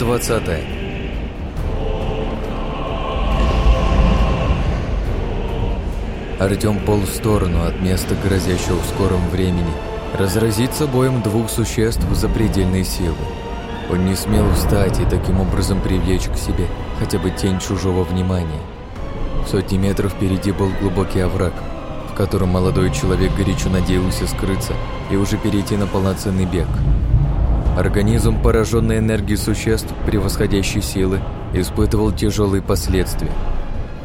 20 Артем пол в сторону от места, грозящего в скором времени, разразиться боем двух существ запредельной силы. Он не смел встать и таким образом привлечь к себе хотя бы тень чужого внимания. В сотни метров впереди был глубокий овраг, в котором молодой человек горячо надеялся скрыться и уже перейти на полноценный бег. Организм, пораженный энергией существ превосходящей силы, испытывал тяжелые последствия –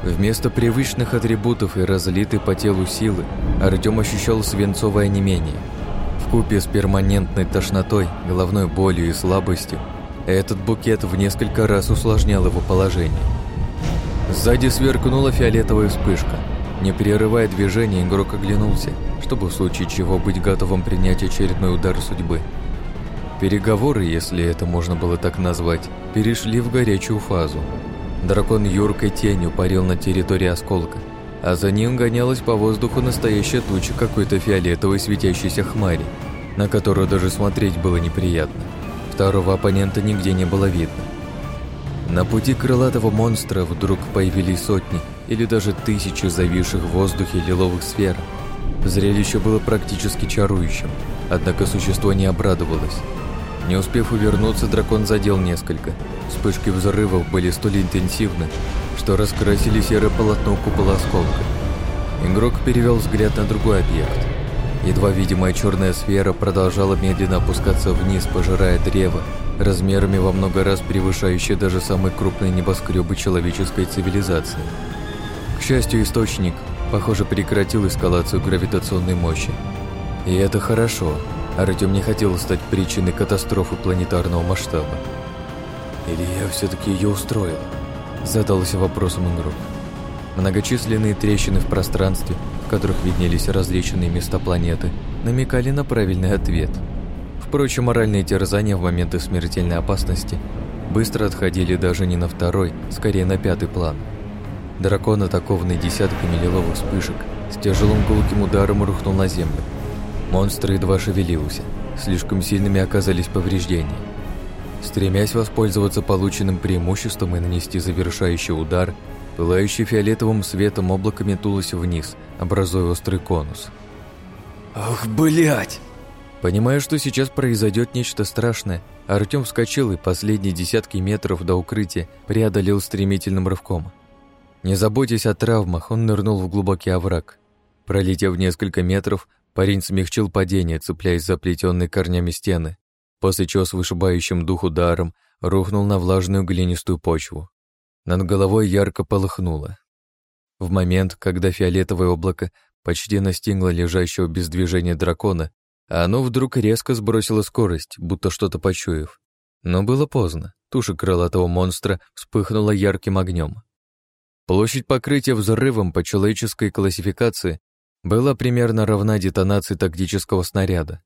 Вместо привычных атрибутов и разлитой по телу силы Артем ощущал свинцовое онемение. купе с перманентной тошнотой, головной болью и слабостью этот букет в несколько раз усложнял его положение. Сзади сверкнула фиолетовая вспышка. Не прерывая движения, игрок оглянулся, чтобы в случае чего быть готовым принять очередной удар судьбы. Переговоры, если это можно было так назвать, перешли в горячую фазу. Дракон юркой тенью парил на территории осколка, а за ним гонялась по воздуху настоящая туча какой-то фиолетовой светящейся хмари, на которую даже смотреть было неприятно. Второго оппонента нигде не было видно. На пути крылатого монстра вдруг появились сотни или даже тысячи зависших в воздухе лиловых сфер. Зрелище было практически чарующим, однако существо не обрадовалось. Не успев увернуться, дракон задел несколько. Вспышки взрывов были столь интенсивны, что раскрасили серое полотно купола осколка. Игрок перевел взгляд на другой объект. Едва видимая черная сфера продолжала медленно опускаться вниз, пожирая древо, размерами во много раз превышающее даже самые крупные небоскребы человеческой цивилизации. К счастью, источник, похоже, прекратил эскалацию гравитационной мощи. И это хорошо, Артем не хотел стать причиной катастрофы планетарного масштаба. Или я все-таки ее устроил? Задался вопросом игрок. Многочисленные трещины в пространстве, в которых виднелись различные места планеты, намекали на правильный ответ. Впрочем, моральные терзания в моменты смертельной опасности быстро отходили даже не на второй, скорее на пятый план. Дракон, атакованный десятками лиловых вспышек, с тяжелым гулким ударом рухнул на землю, Монстр едва шевелился. Слишком сильными оказались повреждения. Стремясь воспользоваться полученным преимуществом и нанести завершающий удар, пылающий фиолетовым светом облако метулось вниз, образуя острый конус. «Ах, блядь!» Понимая, что сейчас произойдет нечто страшное, Артем вскочил и последние десятки метров до укрытия преодолел стремительным рывком. Не заботясь о травмах, он нырнул в глубокий овраг. Пролетев несколько метров, Парень смягчил падение, цепляясь за плетенные корнями стены, после чего с вышибающим дух ударом рухнул на влажную глинистую почву. Над головой ярко полыхнуло. В момент, когда фиолетовое облако почти настигло лежащего без движения дракона, оно вдруг резко сбросило скорость, будто что-то почуяв. Но было поздно. Туша крылатого монстра вспыхнула ярким огнем. Площадь покрытия взрывом по человеческой классификации была примерно равна детонации тактического снаряда.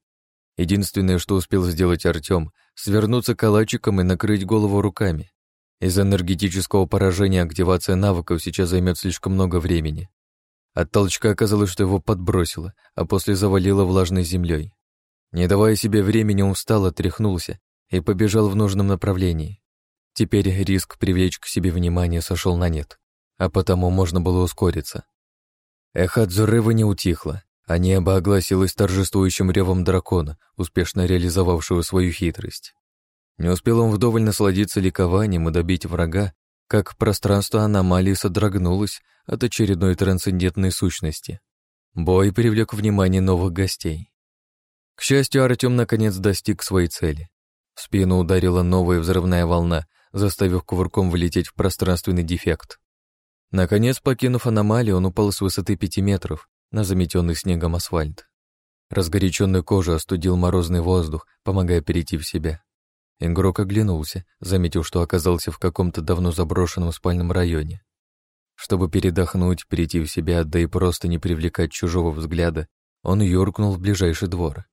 Единственное, что успел сделать Артём, свернуться калачиком и накрыть голову руками. Из-за энергетического поражения активация навыков сейчас займет слишком много времени. От толчка оказалось, что его подбросило, а после завалило влажной землей. Не давая себе времени, он встал, отряхнулся и побежал в нужном направлении. Теперь риск привлечь к себе внимание сошел на нет, а потому можно было ускориться. Эхо от взрыва не утихло, а небо огласилось торжествующим ревом дракона, успешно реализовавшего свою хитрость. Не успел он вдоволь насладиться ликованием и добить врага, как пространство аномалии содрогнулось от очередной трансцендентной сущности. Бой привлек внимание новых гостей. К счастью, Артем наконец достиг своей цели. В спину ударила новая взрывная волна, заставив кувырком влететь в пространственный дефект. Наконец, покинув аномалию, он упал с высоты пяти метров на заметенный снегом асфальт. Разгоряченную кожу остудил морозный воздух, помогая перейти в себя. Игрок оглянулся, заметив, что оказался в каком-то давно заброшенном спальном районе. Чтобы передохнуть, перейти в себя, да и просто не привлекать чужого взгляда, он юркнул в ближайший двор.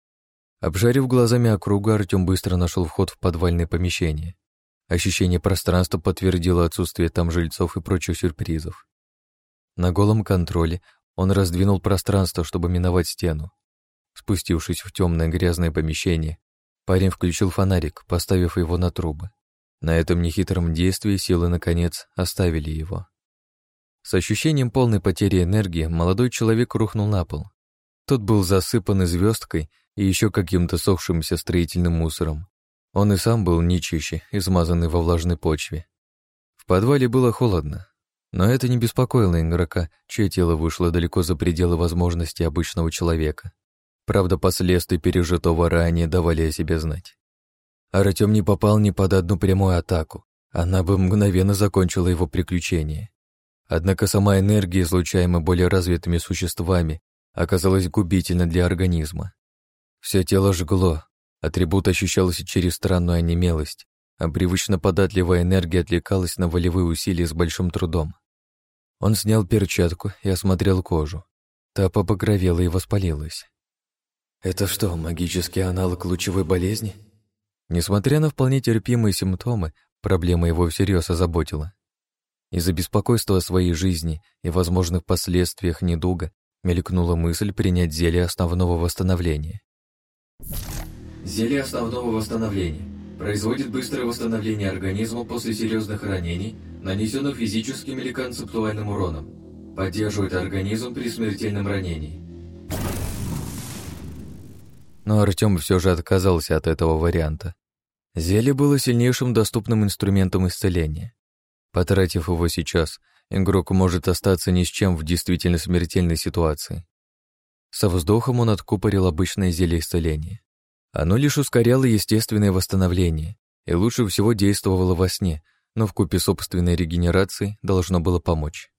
Обжарив глазами округу, Артем быстро нашел вход в подвальное помещение. Ощущение пространства подтвердило отсутствие там жильцов и прочих сюрпризов. На голом контроле он раздвинул пространство, чтобы миновать стену. Спустившись в темное грязное помещение, парень включил фонарик, поставив его на трубы. На этом нехитром действии силы, наконец, оставили его. С ощущением полной потери энергии молодой человек рухнул на пол. Тот был засыпан звездкой и еще каким-то сохшимся строительным мусором. Он и сам был нечище, измазанный во влажной почве. В подвале было холодно, но это не беспокоило игрока, чье тело вышло далеко за пределы возможностей обычного человека. Правда, последствия пережитого ранее давали о себе знать. Артем не попал ни под одну прямую атаку, она бы мгновенно закончила его приключение. Однако сама энергия, излучаемая более развитыми существами, оказалась губительна для организма. Все тело жгло, атрибут ощущался через странную онемелость, а привычно податливая энергия отвлекалась на волевые усилия с большим трудом. Он снял перчатку и осмотрел кожу. Та побагровела и воспалилась. «Это что, магический аналог лучевой болезни?» Несмотря на вполне терпимые симптомы, проблема его всерьез озаботила. Из-за беспокойства о своей жизни и возможных последствиях недуга мелькнула мысль принять зелье основного восстановления. Зелье основного восстановления производит быстрое восстановление организма после серьезных ранений, нанесенных физическим или концептуальным уроном. Поддерживает организм при смертельном ранении. Но Артем все же отказался от этого варианта. Зелье было сильнейшим доступным инструментом исцеления. Потратив его сейчас, игрок может остаться ни с чем в действительно смертельной ситуации. Со вздохом он откупорил обычное зелье исцеления. Оно лишь ускоряло естественное восстановление и лучше всего действовало во сне, но в купе собственной регенерации должно было помочь.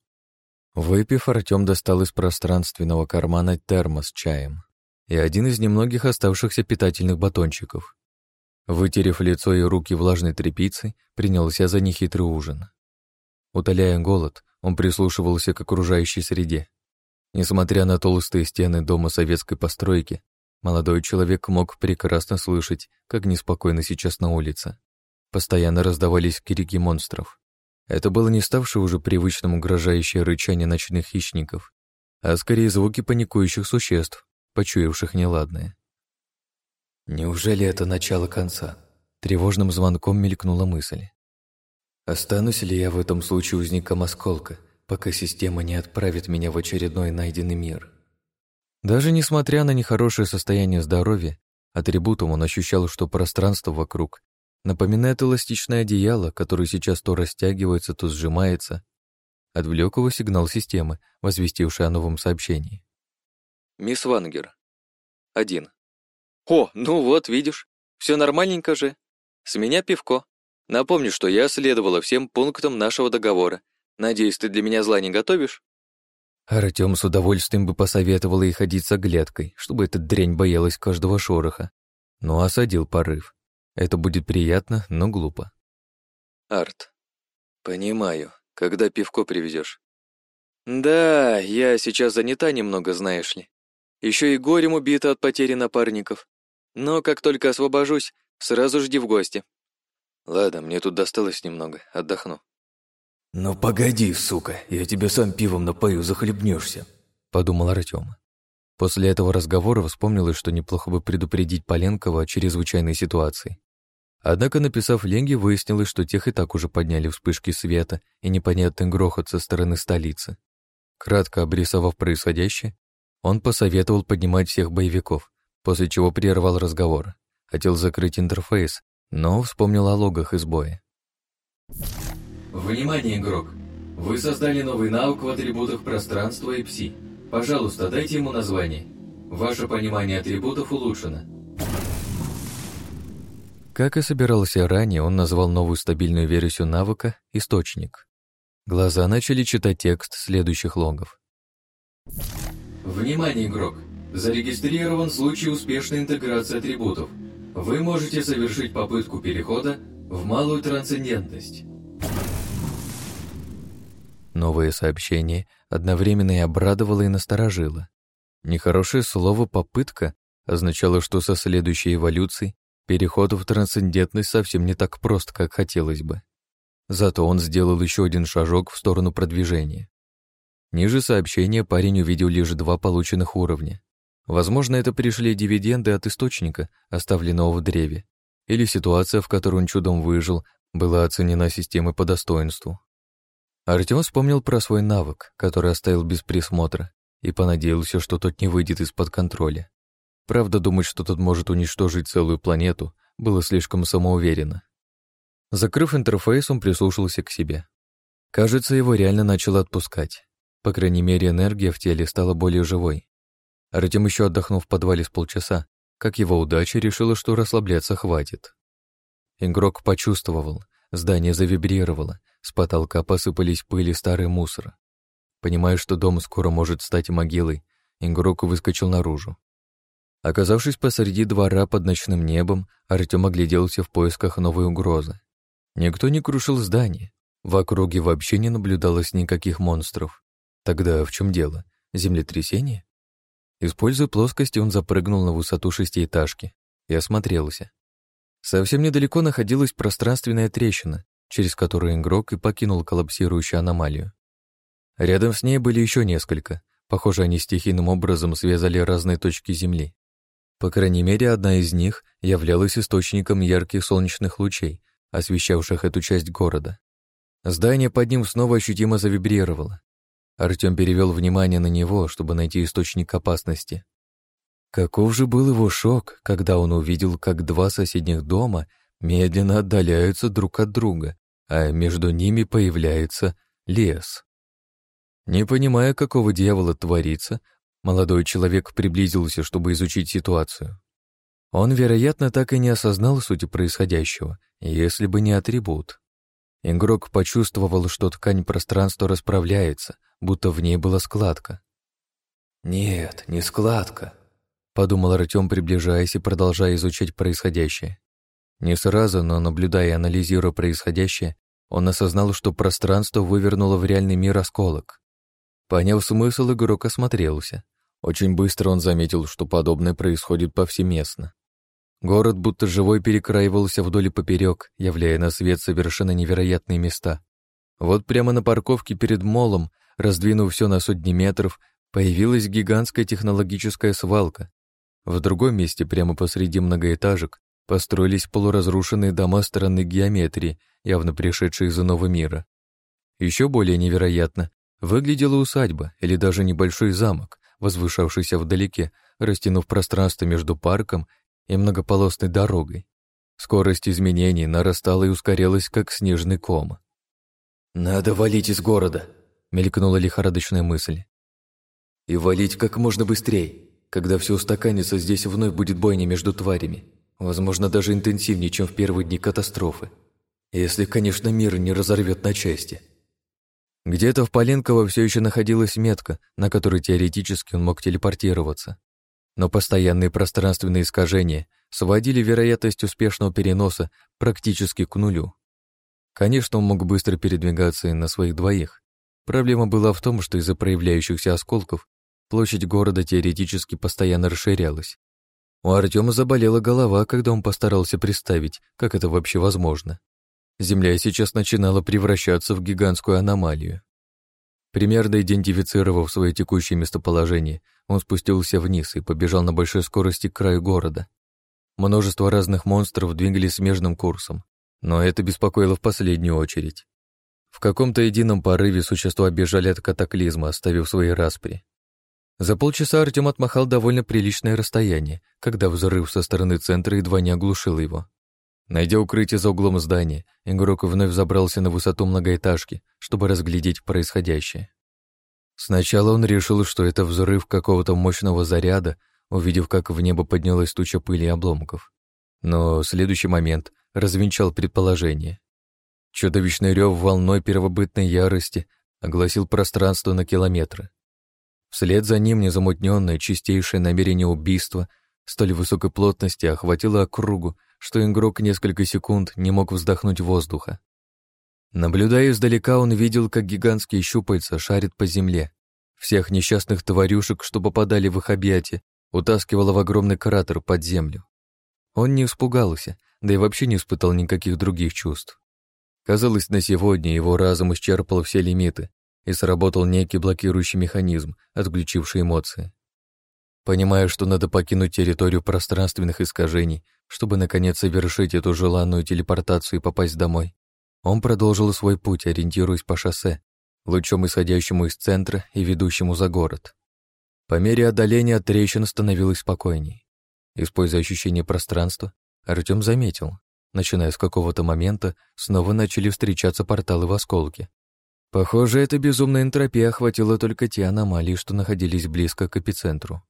Выпив, Артем достал из пространственного кармана термос с чаем и один из немногих оставшихся питательных батончиков. Вытерев лицо и руки влажной тряпицей, принялся за нехитрый ужин. Утоляя голод, он прислушивался к окружающей среде. Несмотря на толстые стены дома советской постройки, молодой человек мог прекрасно слышать, как неспокойно сейчас на улице. Постоянно раздавались крики монстров. Это было не ставшее уже привычным угрожающее рычание ночных хищников, а скорее звуки паникующих существ, почуявших неладное. Неужели это начало конца? Тревожным звонком мелькнула мысль. Останусь ли я в этом случае узником осколка, пока система не отправит меня в очередной найденный мир? Даже несмотря на нехорошее состояние здоровья, атрибутом он ощущал, что пространство вокруг напоминает эластичное одеяло, которое сейчас то растягивается, то сжимается. Отвлек его сигнал системы, возвестивший о новом сообщении. Мисс Вангер. Один. О, ну вот, видишь, все нормальненько же. С меня пивко. Напомню, что я следовала всем пунктам нашего договора. Надеюсь, ты для меня зла не готовишь? Артем с удовольствием бы посоветовал ей ходить с оглядкой, чтобы эта дрянь боялась каждого шороха. Но осадил порыв. Это будет приятно, но глупо. Арт. Понимаю. Когда пивко привезешь? Да, я сейчас занята немного, знаешь ли. Еще и горем убита от потери напарников. Но как только освобожусь, сразу жди в гости. Ладно, мне тут досталось немного, отдохну. «Ну погоди, сука, я тебя сам пивом напою, захлебнешься», — подумал Артем. После этого разговора вспомнилось, что неплохо бы предупредить Поленкова о чрезвычайной ситуации. Однако, написав Ленге, выяснилось, что тех и так уже подняли вспышки света и непонятный грохот со стороны столицы. Кратко обрисовав происходящее, он посоветовал поднимать всех боевиков, после чего прервал разговор. Хотел закрыть интерфейс, но вспомнил о логах из боя. Внимание, игрок! Вы создали новый навык в атрибутах пространства и пси. Пожалуйста, дайте ему название. Ваше понимание атрибутов улучшено. Как и собирался ранее, он назвал новую стабильную версию навыка «Источник». Глаза начали читать текст следующих логов. Внимание, игрок! Зарегистрирован случай успешной интеграции атрибутов. Вы можете совершить попытку перехода в малую трансцендентность. Новое сообщение одновременно и обрадовало, и насторожило. Нехорошее слово «попытка» означало, что со следующей эволюцией переход в трансцендентность совсем не так прост, как хотелось бы. Зато он сделал еще один шажок в сторону продвижения. Ниже сообщения парень увидел лишь два полученных уровня. Возможно, это пришли дивиденды от источника, оставленного в древе, или ситуация, в которой он чудом выжил, была оценена системой по достоинству. Артем вспомнил про свой навык, который оставил без присмотра, и понадеялся, что тот не выйдет из-под контроля. Правда, думать, что тот может уничтожить целую планету, было слишком самоуверенно. Закрыв интерфейс, он прислушался к себе. Кажется, его реально начало отпускать. По крайней мере, энергия в теле стала более живой. Артем еще отдохнув в подвале с полчаса, как его удача решила, что расслабляться хватит. Игрок почувствовал, здание завибрировало, с потолка посыпались пыли старый мусор. Понимая, что дом скоро может стать могилой, игрок выскочил наружу. Оказавшись посреди двора под ночным небом, Артем огляделся в поисках новой угрозы. Никто не крушил здание. В округе вообще не наблюдалось никаких монстров. Тогда в чем дело? Землетрясение? Используя плоскость, он запрыгнул на высоту шестиэтажки и осмотрелся. Совсем недалеко находилась пространственная трещина, через которую игрок и покинул коллапсирующую аномалию. Рядом с ней были еще несколько. Похоже, они стихийным образом связали разные точки Земли. По крайней мере, одна из них являлась источником ярких солнечных лучей, освещавших эту часть города. Здание под ним снова ощутимо завибрировало. Артем перевел внимание на него, чтобы найти источник опасности. Каков же был его шок, когда он увидел, как два соседних дома медленно отдаляются друг от друга, а между ними появляется лес. Не понимая, какого дьявола творится, молодой человек приблизился, чтобы изучить ситуацию. Он, вероятно, так и не осознал сути происходящего, если бы не атрибут. Игрок почувствовал, что ткань пространства расправляется, будто в ней была складка. «Нет, не складка», — подумал Артем, приближаясь и продолжая изучать происходящее. Не сразу, но наблюдая и анализируя происходящее, он осознал, что пространство вывернуло в реальный мир осколок. Поняв смысл, игрок осмотрелся. Очень быстро он заметил, что подобное происходит повсеместно. Город будто живой перекраивался вдоль и поперек, являя на свет совершенно невероятные места. Вот прямо на парковке перед молом, раздвинув все на сотни метров, появилась гигантская технологическая свалка. В другом месте, прямо посреди многоэтажек, построились полуразрушенные дома странной геометрии, явно пришедшие из иного мира. Еще более невероятно выглядела усадьба или даже небольшой замок, возвышавшийся вдалеке, растянув пространство между парком и многополосной дорогой. Скорость изменений нарастала и ускорялась, как снежный ком. «Надо валить из города», — мелькнула лихорадочная мысль. «И валить как можно быстрее. Когда все устаканится, здесь вновь будет бойня между тварями. Возможно, даже интенсивнее, чем в первые дни катастрофы. Если, конечно, мир не разорвет на части». Где-то в Поленково все еще находилась метка, на которой теоретически он мог телепортироваться но постоянные пространственные искажения сводили вероятность успешного переноса практически к нулю. Конечно, он мог быстро передвигаться и на своих двоих. Проблема была в том, что из-за проявляющихся осколков площадь города теоретически постоянно расширялась. У Артема заболела голова, когда он постарался представить, как это вообще возможно. Земля сейчас начинала превращаться в гигантскую аномалию. Примерно идентифицировав свое текущее местоположение, он спустился вниз и побежал на большой скорости к краю города. Множество разных монстров двигались смежным курсом, но это беспокоило в последнюю очередь. В каком-то едином порыве существа бежали от катаклизма, оставив свои распри. За полчаса Артем отмахал довольно приличное расстояние, когда взрыв со стороны центра едва не оглушил его. Найдя укрытие за углом здания, игрок вновь забрался на высоту многоэтажки, чтобы разглядеть происходящее. Сначала он решил, что это взрыв какого-то мощного заряда, увидев, как в небо поднялась туча пыли и обломков. Но следующий момент развенчал предположение. Чудовищный рев волной первобытной ярости огласил пространство на километры. Вслед за ним незамутненное, чистейшее намерение убийства столь высокой плотности охватило округу что игрок несколько секунд не мог вздохнуть воздуха. Наблюдая издалека, он видел, как гигантские щупальца шарят по земле. Всех несчастных тварюшек, что попадали в их объятия, утаскивало в огромный кратер под землю. Он не испугался, да и вообще не испытал никаких других чувств. Казалось, на сегодня его разум исчерпал все лимиты, и сработал некий блокирующий механизм, отключивший эмоции. Понимая, что надо покинуть территорию пространственных искажений, чтобы наконец совершить эту желанную телепортацию и попасть домой, Он продолжил свой путь, ориентируясь по шоссе, лучом исходящему из центра и ведущему за город. По мере отдаления от трещин становилось спокойней. Используя ощущение пространства, Артем заметил, начиная с какого-то момента, снова начали встречаться порталы в осколке. Похоже, эта безумная энтропия охватила только те аномалии, что находились близко к эпицентру.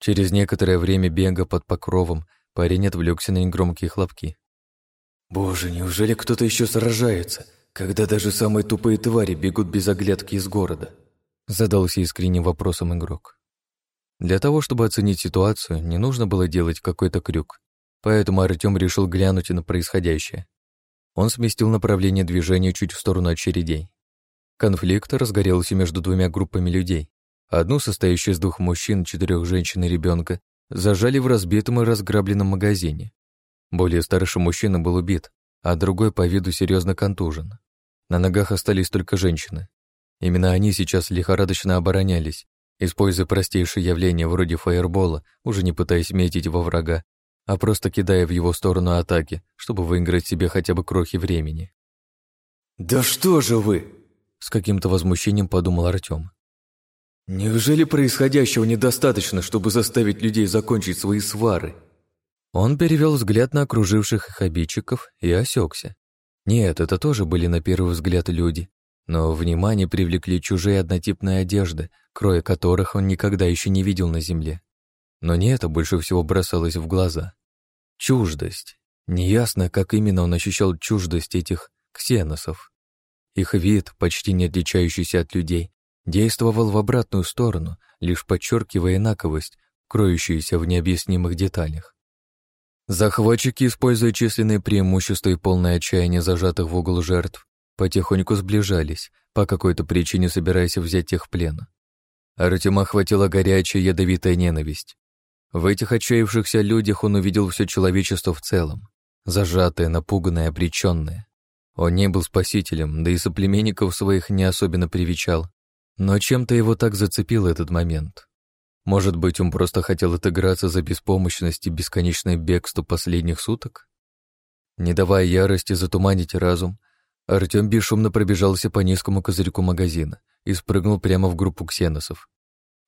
Через некоторое время бега под покровом парень отвлекся на негромкие хлопки. «Боже, неужели кто-то еще сражается, когда даже самые тупые твари бегут без оглядки из города?» Задался искренним вопросом игрок. Для того, чтобы оценить ситуацию, не нужно было делать какой-то крюк, поэтому Артем решил глянуть на происходящее. Он сместил направление движения чуть в сторону очередей. Конфликт разгорелся между двумя группами людей. Одну, состоящую из двух мужчин, четырех женщин и ребенка, зажали в разбитом и разграбленном магазине. Более старший мужчина был убит, а другой по виду серьезно контужен. На ногах остались только женщины. Именно они сейчас лихорадочно оборонялись, используя простейшие явления вроде фаербола, уже не пытаясь метить во врага, а просто кидая в его сторону атаки, чтобы выиграть себе хотя бы крохи времени. «Да что же вы!» — с каким-то возмущением подумал Артем. «Неужели происходящего недостаточно, чтобы заставить людей закончить свои свары?» Он перевел взгляд на окруживших их обидчиков и осекся. Нет, это тоже были на первый взгляд люди, но внимание привлекли чужие однотипные одежды, кроя которых он никогда еще не видел на земле. Но не это больше всего бросалось в глаза. Чуждость. Неясно, как именно он ощущал чуждость этих ксеносов. Их вид, почти не отличающийся от людей, действовал в обратную сторону, лишь подчеркивая инаковость, кроющуюся в необъяснимых деталях. Захватчики, используя численные преимущества и полное отчаяние зажатых в угол жертв, потихоньку сближались, по какой-то причине собираясь взять их в плен. Артема охватила горячая ядовитая ненависть. В этих отчаявшихся людях он увидел все человечество в целом, зажатое, напуганное, обреченное. Он не был спасителем, да и соплеменников своих не особенно привечал, но чем-то его так зацепил этот момент. Может быть, он просто хотел отыграться за беспомощность и бесконечное бегство последних суток? Не давая ярости затуманить разум, Артем бесшумно пробежался по низкому козырьку магазина и спрыгнул прямо в группу ксеносов.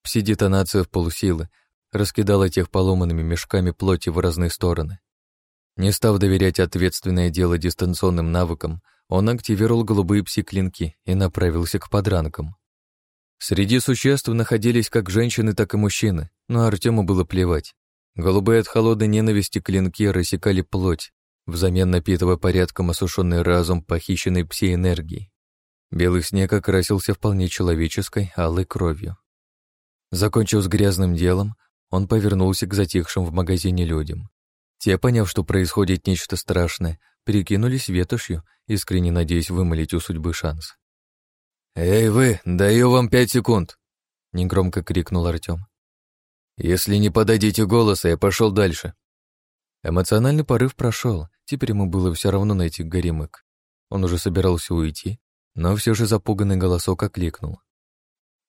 Пси-детонация в полусилы раскидала тех поломанными мешками плоти в разные стороны. Не став доверять ответственное дело дистанционным навыкам, он активировал голубые пси-клинки и направился к подранкам. Среди существ находились как женщины, так и мужчины, но Артему было плевать. Голубые от холодной ненависти клинки рассекали плоть, взамен напитывая порядком осушенный разум похищенной пси-энергией. Белый снег окрасился вполне человеческой алой кровью. Закончив с грязным делом, он повернулся к затихшим в магазине людям. Те, поняв, что происходит нечто страшное, перекинулись ветошью, искренне надеясь вымолить у судьбы шанс. «Эй вы, даю вам пять секунд!» — негромко крикнул Артем. «Если не подадите голоса, я пошел дальше». Эмоциональный порыв прошел, теперь ему было все равно найти Горемык. Он уже собирался уйти, но все же запуганный голосок окликнул.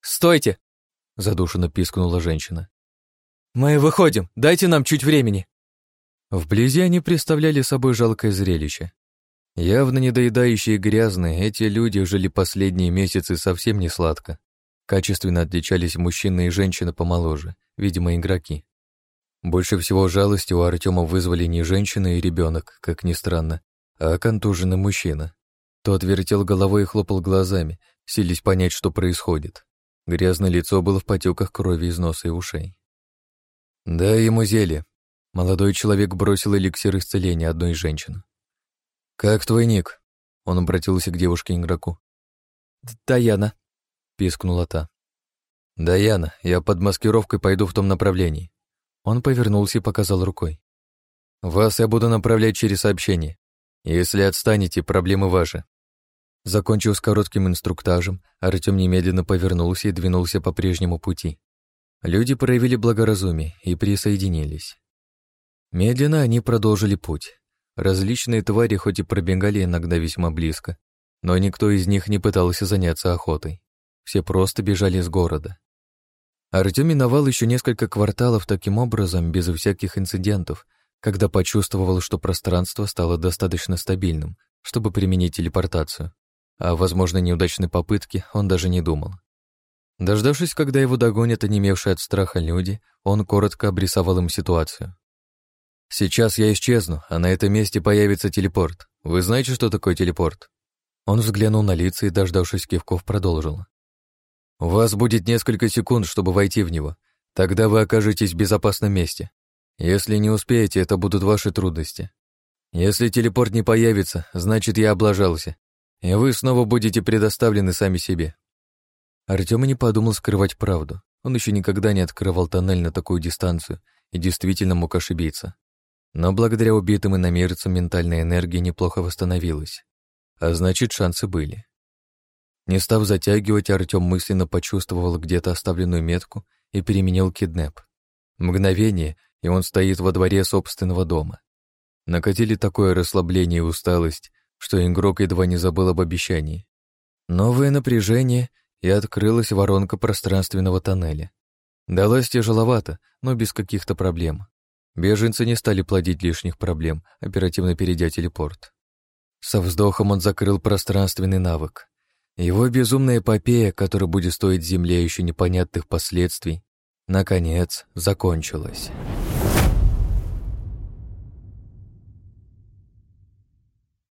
«Стойте!» — задушенно пискнула женщина. «Мы выходим, дайте нам чуть времени!» Вблизи они представляли собой жалкое зрелище. Явно недоедающие и грязные, эти люди жили последние месяцы совсем не сладко. Качественно отличались мужчины и женщины помоложе, видимо, игроки. Больше всего жалости у Артема вызвали не женщина и ребенок, как ни странно, а контуженный мужчина. Тот вертел головой и хлопал глазами, сились понять, что происходит. Грязное лицо было в потеках крови из носа и ушей. «Дай ему зелье». Молодой человек бросил эликсир исцеления одной из женщин. «Как твой ник?» Он обратился к девушке-игроку. «Даяна», — пискнула та. «Даяна, я под маскировкой пойду в том направлении». Он повернулся и показал рукой. «Вас я буду направлять через сообщение. Если отстанете, проблемы ваши». Закончив с коротким инструктажем, Артем немедленно повернулся и двинулся по прежнему пути. Люди проявили благоразумие и присоединились. Медленно они продолжили путь. Различные твари хоть и пробегали иногда весьма близко, но никто из них не пытался заняться охотой. Все просто бежали из города. Артем миновал еще несколько кварталов таким образом, без всяких инцидентов, когда почувствовал, что пространство стало достаточно стабильным, чтобы применить телепортацию. О возможной неудачной попытке он даже не думал. Дождавшись, когда его догонят онемевшие от страха люди, он коротко обрисовал им ситуацию. «Сейчас я исчезну, а на этом месте появится телепорт. Вы знаете, что такое телепорт?» Он взглянул на лица и, дождавшись кивков, продолжил. «У вас будет несколько секунд, чтобы войти в него. Тогда вы окажетесь в безопасном месте. Если не успеете, это будут ваши трудности. Если телепорт не появится, значит, я облажался, и вы снова будете предоставлены сами себе». Артем не подумал скрывать правду. Он еще никогда не открывал тоннель на такую дистанцию и действительно мог ошибиться. Но благодаря убитым иномерцам ментальная энергия неплохо восстановилась. А значит, шансы были. Не став затягивать, Артем мысленно почувствовал где-то оставленную метку и переменил киднеп. Мгновение, и он стоит во дворе собственного дома. Накатили такое расслабление и усталость, что игрок едва не забыл об обещании. Новое напряжение, и открылась воронка пространственного тоннеля. Далась тяжеловато, но без каких-то проблем. Беженцы не стали плодить лишних проблем, оперативно перейдя телепорт. Со вздохом он закрыл пространственный навык. Его безумная эпопея, которая будет стоить Земле еще непонятных последствий, наконец закончилась.